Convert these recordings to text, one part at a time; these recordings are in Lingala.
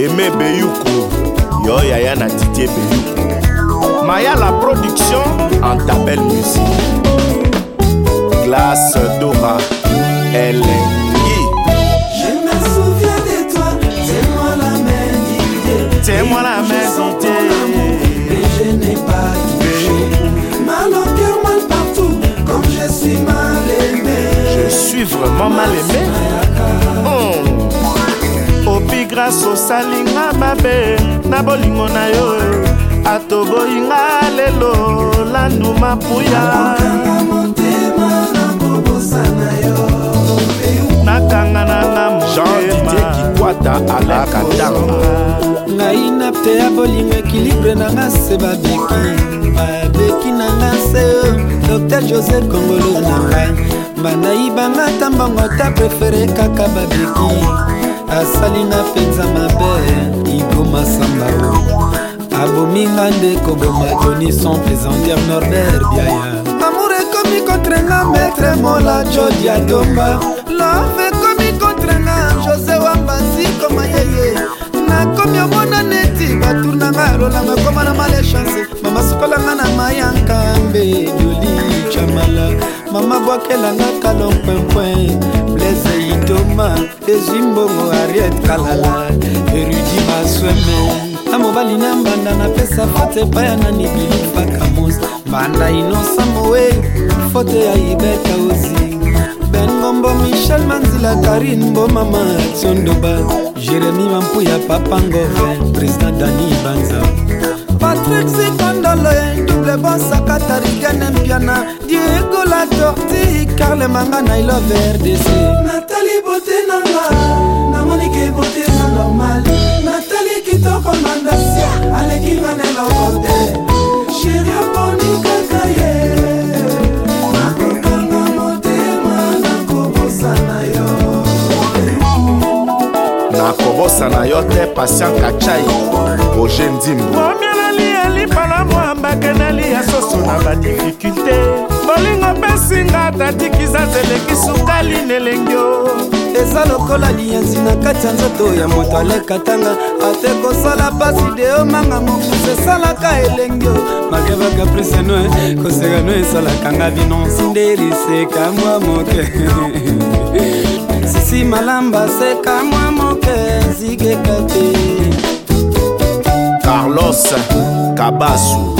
Aimé Beyoukou, Yo Yaya na Beyoukou. Maya la production en ta belle musique. Glace Dora, elle osalinga mabe na bolingo na yo eh. atoboyinga lelo landu mapuya eh. nakanga na ngamuta alakatanga ngai napte ya bolingo ekilibre nanga se babeki babeki nanga se dr josé kongolo na ngai banai banga ta mbongo ta prefere kaka babeki asalinga mpenza mabe igo masamba abominga nde koboma donison pesantier norbert biaya amour ekomi kontrenga maître mola jodi adomba love ekomi kontrenga jose wambasi komayeye nakomi omona neti baturnanga lolanga ekoma na male chance mama sukolanga na mayankambe joli chamala mama bwakelanga kalonkwemkwe mama ezwi mbongo ariet kalala erudi masweme na mobali na mbanda napesa fote epai ya nani bilifakamos mbanda inosamoe fote ya ibeta ozi bengombo michel manzila karine mbomama tiondoba jérémi mampuya papangove président dani banza patrik zikondoloe double bonsaka tarigane mpiana diego latorti karlemanga na ilove rdc namoni bote nanga namonike bote na normal natali kitoko mandasia aleki nga na eloko te sheri aponi kaka ye nakokanga motema nakobosana yo nakobosana yo te patient kachai roge ndimbu komielali elipala mwambakendali ya soso na badifikulte bolingo pesinga tatikizazi eleki sukali na elengi o eza lokola liyanzi na kati ya nzoto ya moto alekatanga ate kosala pasi deo manga mokusu esalaka elengi o makebaka prisenoe kosegano esalaka nga binonsi ndeliseka mwa moke sisi malamba seka mwa moke zigeka te carlos kabasu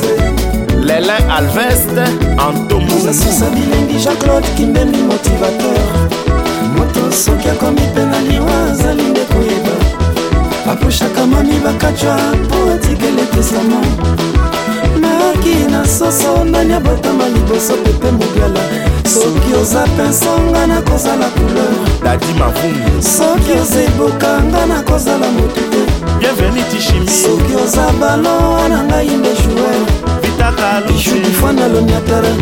Sou Lélin Alveste Antomousasa bilengi Jean-Claude Kimbembi motivateur moto soki akomi mpe na liwa azali nde koyeba apushaka mami bakatwa mpo atikele tesama maki na soso ndani abotama liboso pepe mobiala soki oza pinsa nga nakozala couleur dadi mavumi soki oza eboka nga nakozala motu te bienveni tishimi soki oza balon wana ngai nde joueur vitakaluifana loniatara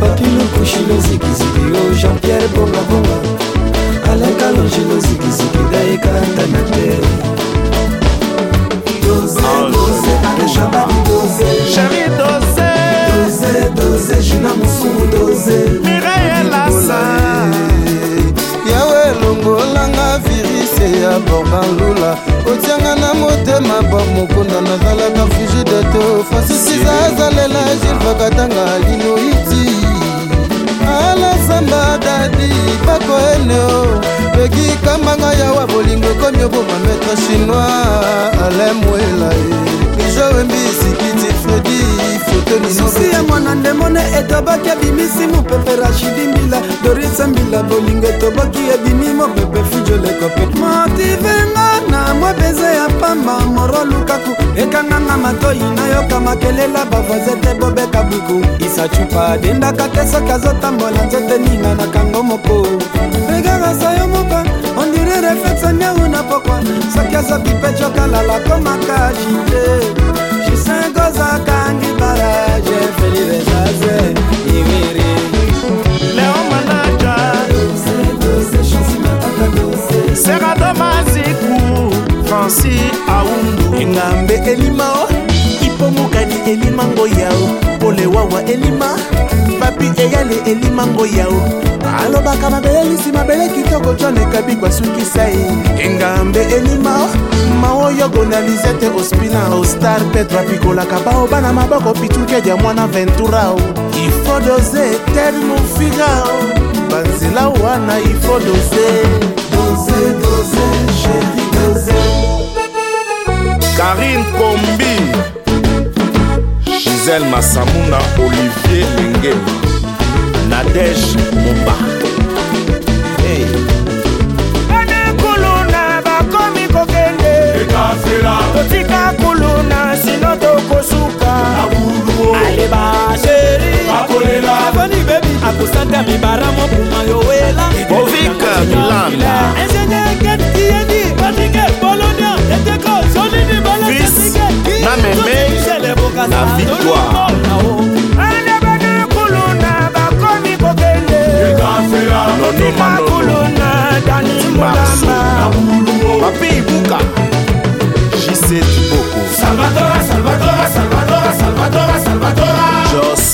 papilukushilozikizibio oh, jean pierre bongabonga borba lula otianga na motema bob mokunda nazalaka frigide to francisiza azalela jilvakatanga linoiti alasamba dadi bakoeneo peki kambanga yawa bolingo ekomi oboma metre chinois alem misusi ya mwana ndemone etobaki ebimisi mopepe rashidi mbila dorisa mbila bolingo etoboki ebimi mopepe fujoleko pe motivenga na mobeze ya pamba moro lukaku ekanganga matoi nayoka makelela bavoise te bobeka buku isacupa adendaka te soki azotambola nzote ninga na kango moko regagasa yo moka ondire reflexe niau na pokwa soki azobipecokalala komaka jide jisenkozaka franci aundu engambe elima o oh. ipomukani elima ngoyao polewawa elima papi eyale elima ngoyao makanisi mabele kitoko conekabi kwasukisa ye engambe elima mao yogo na lisete ospina ostar petro apikolaka baoba na maboko pitukeja mwana venturao ifodoze termo figao banzela wana ifodoze doze, doze, chéri, doze. karine kombi gisele masamunda na victoire andebana kuluna bakomi kokendekuluna danimapi buka jise tiboko salvadora salvadora salvadora salvadora salvadora jos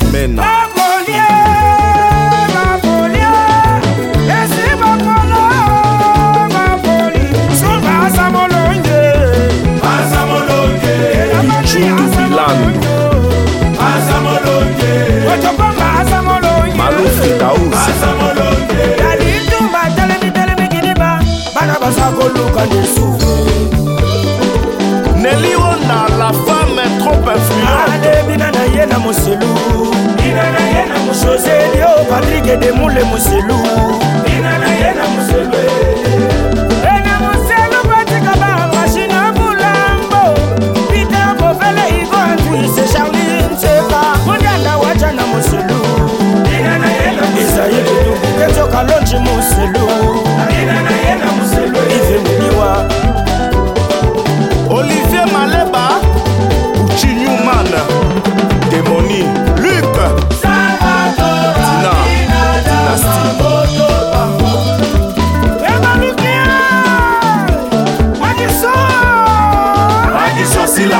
Les mots, les mots, c'est lou.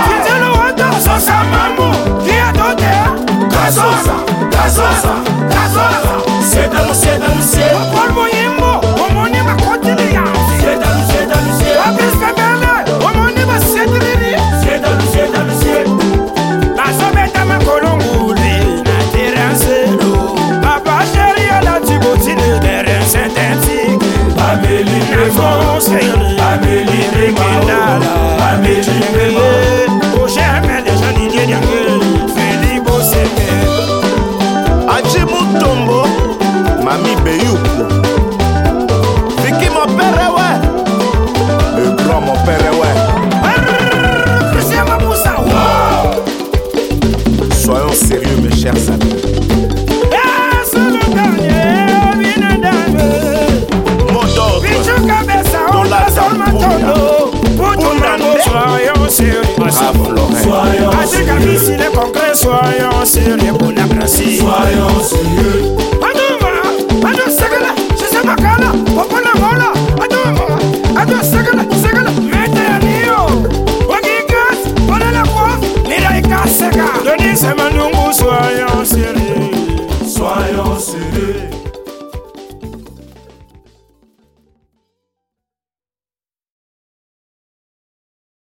kila sosa mamu kia tote kasosa kasosa kasosa sedamu sedamu se you.